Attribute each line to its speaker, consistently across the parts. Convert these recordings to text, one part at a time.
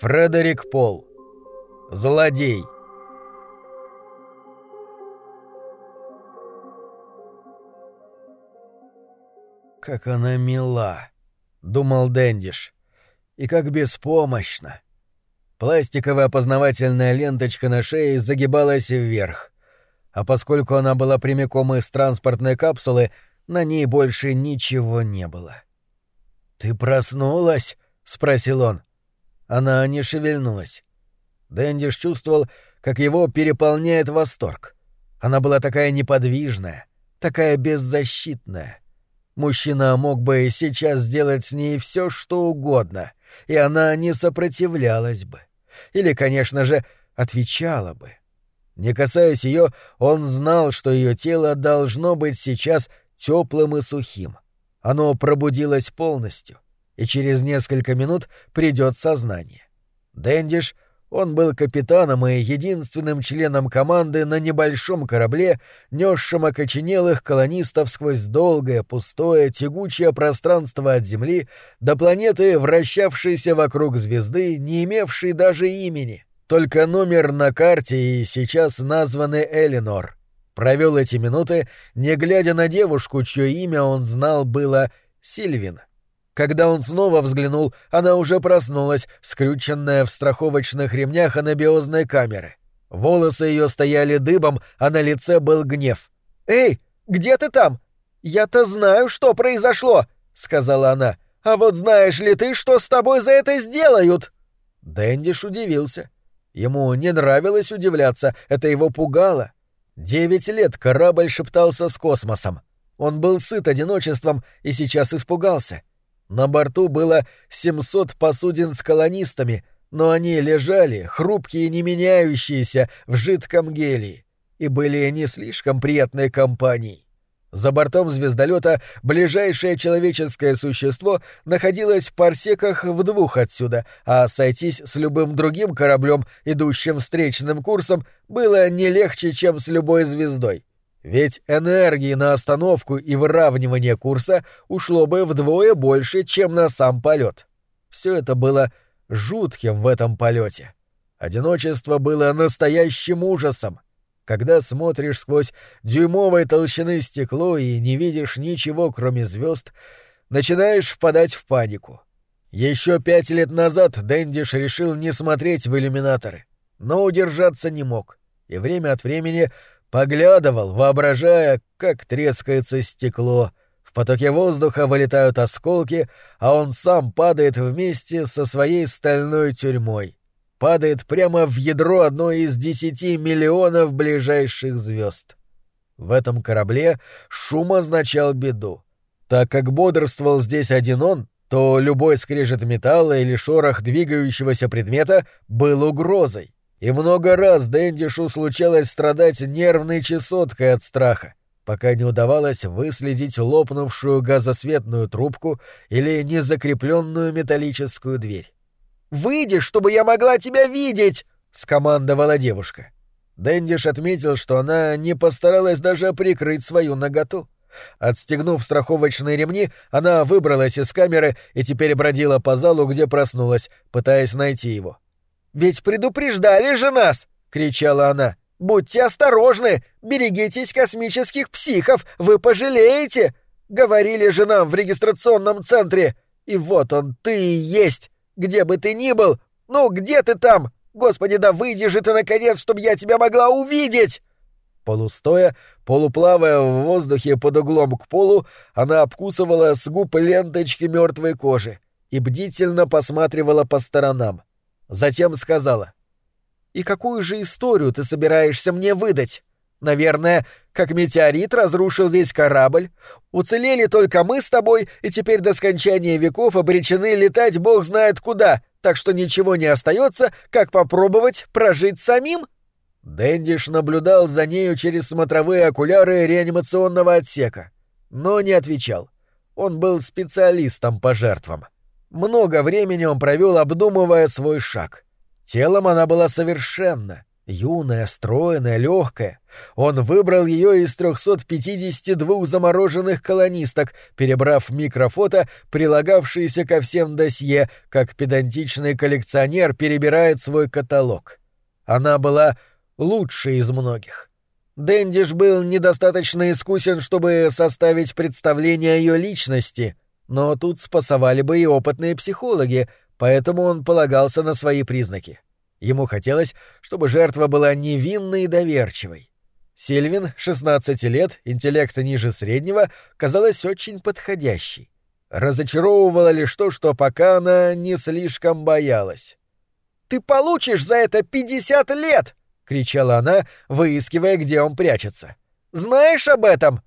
Speaker 1: Фредерик Пол. Злодей. «Как она мила!» — думал Дэндиш. «И как беспомощна!» Пластиковая опознавательная ленточка на шее загибалась вверх. А поскольку она была прямиком из транспортной капсулы, на ней больше ничего не было. «Ты проснулась?» — спросил он. Она не шевельнулась. Дэндиш чувствовал, как его переполняет восторг. Она была такая неподвижная, такая беззащитная. Мужчина мог бы сейчас сделать с ней все, что угодно, и она не сопротивлялась бы. Или, конечно же, отвечала бы. Не касаясь ее, он знал, что ее тело должно быть сейчас теплым и сухим. Оно пробудилось полностью, и через несколько минут придет сознание. Дэндиш — он был капитаном и единственным членом команды на небольшом корабле, несшем окоченелых колонистов сквозь долгое, пустое, тягучее пространство от Земли до планеты, вращавшейся вокруг звезды, не имевшей даже имени. Только номер на карте и сейчас названный Элинор. Провел эти минуты, не глядя на девушку, чье имя он знал было Сильвин. Когда он снова взглянул, она уже проснулась, скрюченная в страховочных ремнях анабиозной камеры. Волосы ее стояли дыбом, а на лице был гнев. «Эй, где ты там? Я-то знаю, что произошло!» — сказала она. «А вот знаешь ли ты, что с тобой за это сделают?» Дэндиш удивился. Ему не нравилось удивляться, это его пугало. Девять лет корабль шептался с космосом. Он был сыт одиночеством и сейчас испугался. На борту было 700 посудин с колонистами, но они лежали, хрупкие и не меняющиеся, в жидком гелии, и были не слишком приятной компанией. За бортом звездолета ближайшее человеческое существо находилось в парсеках в двух отсюда, а сойтись с любым другим кораблем, идущим встречным курсом, было не легче, чем с любой звездой. Ведь энергии на остановку и выравнивание курса ушло бы вдвое больше, чем на сам полет. Все это было жутким в этом полете. Одиночество было настоящим ужасом. Когда смотришь сквозь дюймовой толщины стекло и не видишь ничего, кроме звезд, начинаешь впадать в панику. Еще пять лет назад Дэндиш решил не смотреть в иллюминаторы, но удержаться не мог, и время от времени Поглядывал, воображая, как трескается стекло. В потоке воздуха вылетают осколки, а он сам падает вместе со своей стальной тюрьмой. Падает прямо в ядро одной из десяти миллионов ближайших звезд. В этом корабле шум означал беду. Так как бодрствовал здесь один он, то любой скрежет металла или шорох двигающегося предмета был угрозой. И много раз Дэндишу случалось страдать нервной чесоткой от страха, пока не удавалось выследить лопнувшую газосветную трубку или незакрепленную металлическую дверь. «Выйди, чтобы я могла тебя видеть!» — скомандовала девушка. Дэндиш отметил, что она не постаралась даже прикрыть свою наготу. Отстегнув страховочные ремни, она выбралась из камеры и теперь бродила по залу, где проснулась, пытаясь найти его. — ведь предупреждали же нас!» — кричала она. «Будьте осторожны! Берегитесь космических психов! Вы пожалеете!» Говорили же нам в регистрационном центре. И вот он, ты и есть! Где бы ты ни был! Ну, где ты там? Господи, да выйди же ты, наконец, чтобы я тебя могла увидеть!» Полустоя, полуплавая в воздухе под углом к полу, она обкусывала с губ ленточки мертвой кожи и бдительно посматривала по сторонам. Затем сказала. «И какую же историю ты собираешься мне выдать? Наверное, как метеорит разрушил весь корабль. Уцелели только мы с тобой, и теперь до скончания веков обречены летать бог знает куда, так что ничего не остается, как попробовать прожить самим?» Дэндиш наблюдал за нею через смотровые окуляры реанимационного отсека, но не отвечал. Он был специалистом по жертвам. Много времени он провел, обдумывая свой шаг. Телом она была совершенна, Юная, стройная, легкая. Он выбрал ее из 352 замороженных колонисток, перебрав микрофото, прилагавшиеся ко всем досье, как педантичный коллекционер перебирает свой каталог. Она была лучшей из многих. Дэндиш был недостаточно искусен, чтобы составить представление о ее личности, но тут спасовали бы и опытные психологи, поэтому он полагался на свои признаки. Ему хотелось, чтобы жертва была невинной и доверчивой. Сильвин, 16 лет, интеллекта ниже среднего, казалась очень подходящей. Разочаровывало лишь то, что пока она не слишком боялась. «Ты получишь за это 50 лет!» — кричала она, выискивая, где он прячется. «Знаешь об этом?»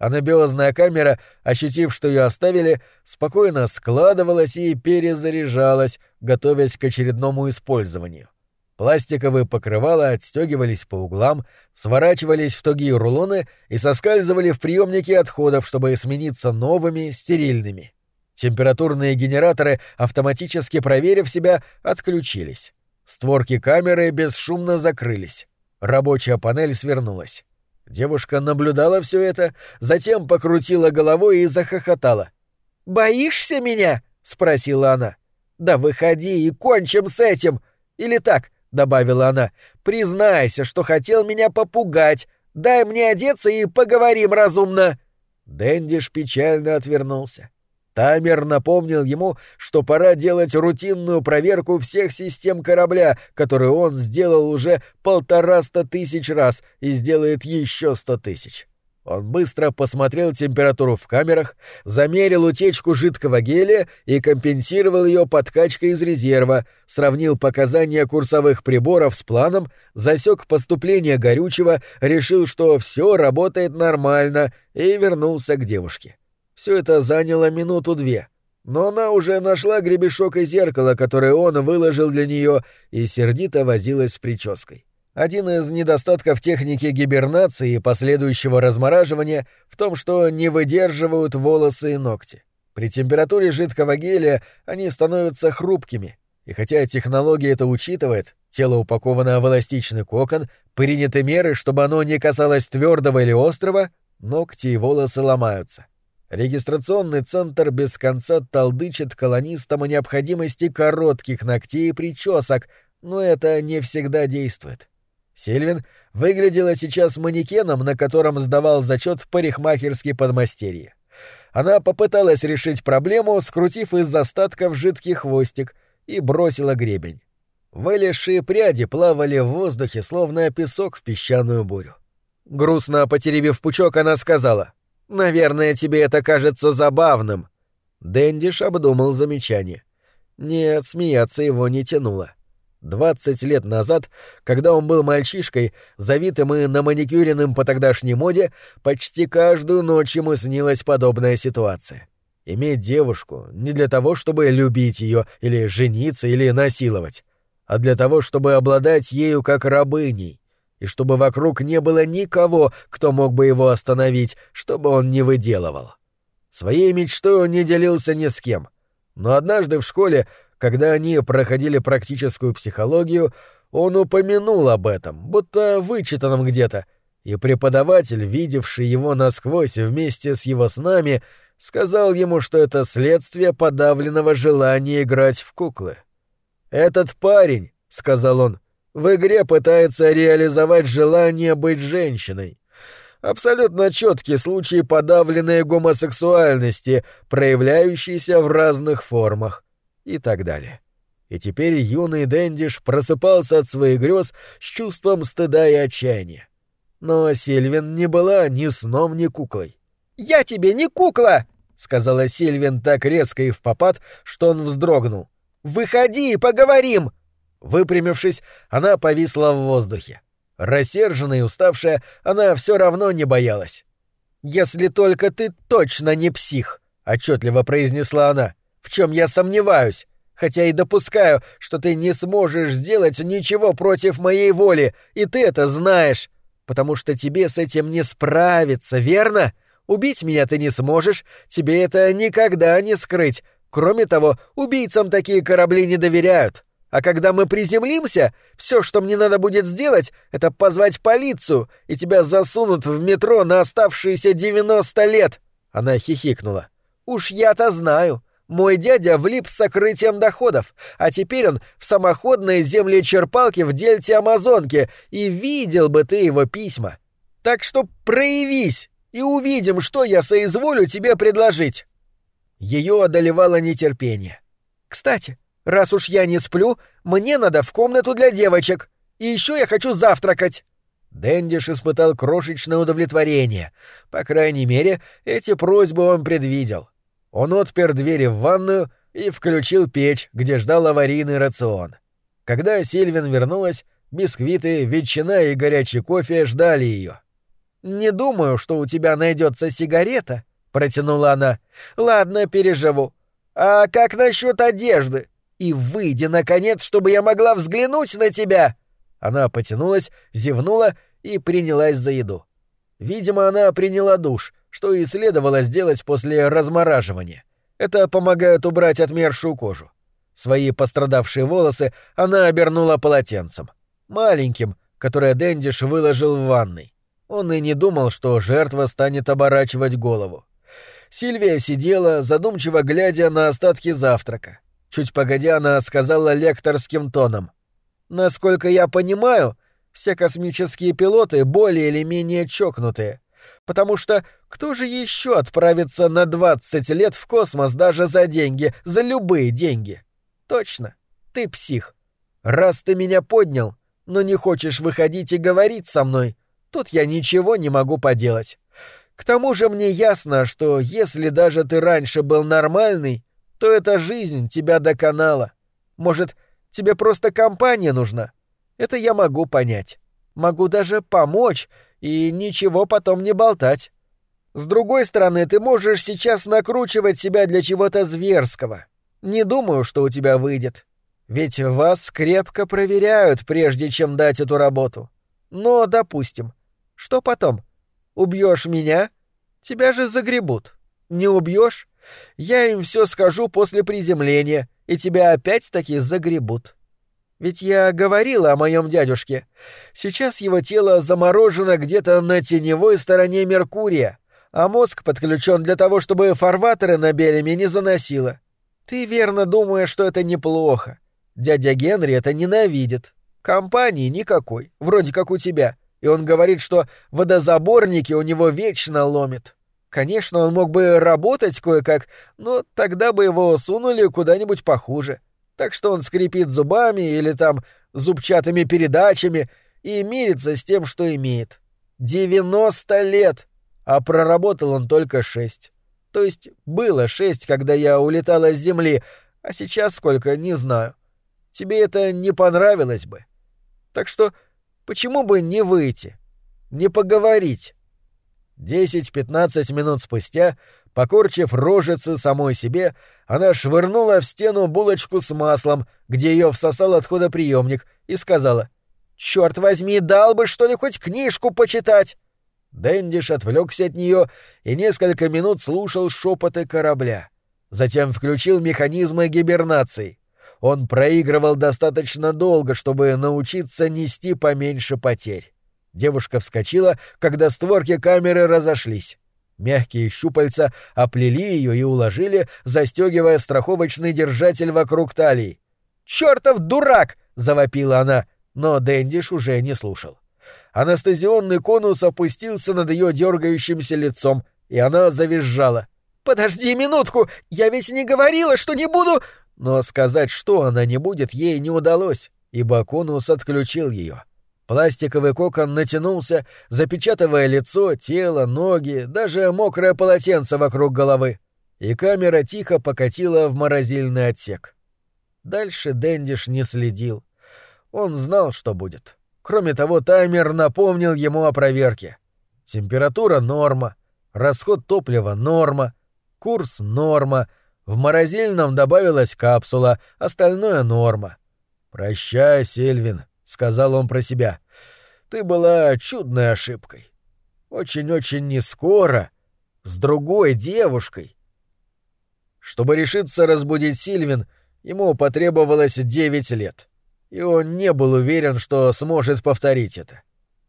Speaker 1: Анабиозная камера, ощутив, что ее оставили, спокойно складывалась и перезаряжалась, готовясь к очередному использованию. Пластиковые покрывала отстегивались по углам, сворачивались в тугие рулоны и соскальзывали в приемники отходов, чтобы смениться новыми, стерильными. Температурные генераторы, автоматически проверив себя, отключились. Створки камеры бесшумно закрылись. Рабочая панель свернулась. Девушка наблюдала все это, затем покрутила головой и захохотала. «Боишься меня?» — спросила она. «Да выходи и кончим с этим! Или так!» — добавила она. «Признайся, что хотел меня попугать. Дай мне одеться и поговорим разумно!» Дэндиш печально отвернулся. Таймер напомнил ему, что пора делать рутинную проверку всех систем корабля, которую он сделал уже полтораста тысяч раз и сделает еще сто тысяч. Он быстро посмотрел температуру в камерах, замерил утечку жидкого гелия и компенсировал ее подкачкой из резерва, сравнил показания курсовых приборов с планом, засек поступление горючего, решил, что все работает нормально, и вернулся к девушке. Все это заняло минуту-две. Но она уже нашла гребешок и зеркало, которое он выложил для нее, и сердито возилась с прической. Один из недостатков техники гибернации и последующего размораживания в том, что не выдерживают волосы и ногти. При температуре жидкого гелия они становятся хрупкими, и хотя технология это учитывает, тело упаковано в эластичный кокон, приняты меры, чтобы оно не касалось твердого или острого, ногти и волосы ломаются. Регистрационный центр без конца толдычит колонистам о необходимости коротких ногтей и причесок, но это не всегда действует. Сильвин выглядела сейчас манекеном, на котором сдавал зачет парикмахерский подмастерье. Она попыталась решить проблему, скрутив из остатков жидкий хвостик, и бросила гребень. Вылезшие пряди плавали в воздухе, словно песок в песчаную бурю. Грустно потеребив пучок, она сказала — Наверное, тебе это кажется забавным. Дэндиш обдумал замечание. Нет, смеяться его не тянуло. Двадцать лет назад, когда он был мальчишкой, завитым и на маникюренным по тогдашней моде, почти каждую ночь ему снилась подобная ситуация. Иметь девушку не для того, чтобы любить ее или жениться или насиловать, а для того, чтобы обладать ею как рабыней, и чтобы вокруг не было никого, кто мог бы его остановить, чтобы он не выделывал. Своей мечтой он не делился ни с кем. Но однажды в школе, когда они проходили практическую психологию, он упомянул об этом, будто вычитанном где-то, и преподаватель, видевший его насквозь вместе с его снами, сказал ему, что это следствие подавленного желания играть в куклы. «Этот парень», — сказал он, — в игре пытается реализовать желание быть женщиной. Абсолютно четкий случай подавленной гомосексуальности, проявляющейся в разных формах и так далее. И теперь юный Дэндиш просыпался от своих грез с чувством стыда и отчаяния. Но Сильвин не была ни сном, ни куклой. «Я тебе не кукла!» — сказала Сильвин так резко и в попад, что он вздрогнул. «Выходи и поговорим!» Выпрямившись, она повисла в воздухе. Рассерженная и уставшая, она все равно не боялась. «Если только ты точно не псих», — отчетливо произнесла она, — «в чем я сомневаюсь, хотя и допускаю, что ты не сможешь сделать ничего против моей воли, и ты это знаешь, потому что тебе с этим не справиться, верно? Убить меня ты не сможешь, тебе это никогда не скрыть. Кроме того, убийцам такие корабли не доверяют.
Speaker 2: А когда мы приземлимся, все, что мне надо будет сделать, это позвать полицию, и тебя засунут в метро на оставшиеся 90 лет. Она хихикнула. Уж я-то знаю. Мой дядя влип с сокрытием доходов, а теперь он в самоходной землечерпалке в дельте Амазонки, и видел бы ты его письма. Так что проявись, и увидим, что я соизволю тебе предложить. Ее одолевало нетерпение. Кстати, Раз уж я не сплю, мне надо в комнату для девочек. И еще я хочу завтракать. Дэндиш испытал крошечное удовлетворение. По крайней мере, эти просьбы он предвидел. Он отпер двери в ванную и включил печь, где ждал аварийный рацион. Когда Сильвин вернулась, бисквиты, ветчина и горячий кофе ждали ее. «Не думаю, что у тебя найдется сигарета», — протянула она. «Ладно, переживу. А как насчет одежды? И выйди, наконец, чтобы я могла взглянуть на тебя!» Она потянулась, зевнула и принялась за еду. Видимо, она приняла душ, что и следовало сделать после размораживания. Это помогает убрать отмершую кожу. Свои пострадавшие волосы она обернула полотенцем. Маленьким, которое Дэндиш выложил в ванной. Он и не думал, что жертва станет оборачивать голову. Сильвия сидела, задумчиво глядя на остатки завтрака. Чуть погодя, она сказала лекторским тоном. «Насколько я понимаю, все космические пилоты более или менее чокнутые. Потому что кто же еще отправится на 20 лет в космос даже за деньги, за любые деньги? Точно, ты псих. Раз ты меня поднял, но не хочешь выходить и говорить со мной, тут я ничего не могу поделать. К тому же мне ясно, что если даже ты раньше был нормальный, то эта жизнь тебя доконала. Может, тебе просто компания нужна? Это я могу понять. Могу даже помочь и ничего потом не болтать. С другой стороны, ты можешь сейчас накручивать себя для чего-то зверского. Не думаю, что у тебя выйдет. Ведь вас крепко проверяют, прежде чем дать эту работу. Но, допустим, что потом? Убьешь меня? Тебя же загребут. Не убьешь? Я им все скажу после приземления, и тебя опять-таки загребут. Ведь я говорила о моем дядюшке. Сейчас его тело заморожено где-то на теневой стороне Меркурия, а мозг подключен для того, чтобы фарватеры на Белеме не заносило. Ты верно думаешь, что это неплохо. Дядя Генри это ненавидит. Компании никакой, вроде как у тебя. И он говорит, что водозаборники у него вечно ломит. Конечно, он мог бы работать кое-как, но тогда бы его сунули куда-нибудь похуже. Так что он скрипит зубами или там зубчатыми передачами и мирится с тем, что имеет. 90 лет! А проработал он только шесть. То есть было шесть, когда я улетала с Земли, а сейчас сколько, не знаю. Тебе это не понравилось бы. Так что почему бы не выйти? Не поговорить? Десять-пятнадцать минут спустя, покорчив рожицы самой себе, она швырнула в стену булочку с маслом, где ее всосал отходоприемник, и сказала «Черт возьми, дал бы, что ли, хоть книжку почитать!» Дэндиш отвлекся от нее и несколько минут слушал шепоты корабля. Затем включил механизмы гибернации. Он проигрывал достаточно долго, чтобы научиться нести поменьше потерь. Девушка вскочила, когда створки камеры разошлись. Мягкие щупальца оплели ее и уложили, застегивая страховочный держатель вокруг талии. «Чёртов дурак!» — завопила она, но Дэндиш уже не слушал. Анестезионный конус опустился над ее дергающимся лицом, и она завизжала. «Подожди минутку! Я ведь не говорила, что не буду...» Но сказать, что она не будет, ей не удалось, ибо конус отключил ее. Пластиковый кокон натянулся, запечатывая лицо, тело, ноги, даже мокрое полотенце вокруг головы. И камера тихо покатила в морозильный отсек. Дальше Дэндиш не следил. Он знал, что будет. Кроме того, таймер напомнил ему о проверке. Температура — норма, расход топлива — норма, курс — норма, в морозильном добавилась капсула, остальное — норма. «Прощай, Сильвин», — сказал он про себя. «Ты была чудной ошибкой. Очень-очень нескоро, с другой девушкой». Чтобы решиться разбудить Сильвин,
Speaker 1: ему потребовалось девять лет, и он не был уверен, что сможет повторить это.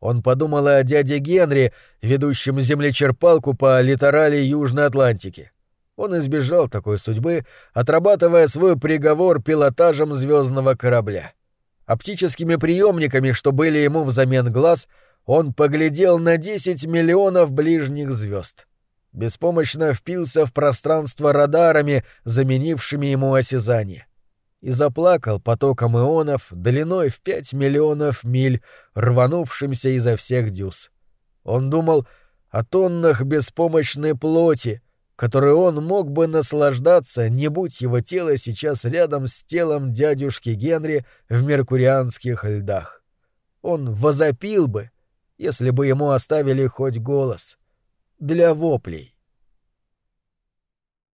Speaker 1: Он подумал о дяде Генри, ведущем землечерпалку по литорали Южной Атлантики. Он избежал такой судьбы, отрабатывая свой приговор пилотажем звездного корабля. Оптическими приемниками, что были ему взамен глаз, он поглядел на 10 миллионов ближних звезд. Беспомощно впился в пространство радарами, заменившими ему осязание и заплакал потоком ионов длиной в пять миллионов миль, рванувшимся изо всех дюз. Он думал о тоннах беспомощной плоти, которой он мог бы наслаждаться, не будь его тело сейчас рядом с телом дядюшки Генри в меркурианских льдах. Он возопил бы, если бы ему оставили хоть голос, для воплей.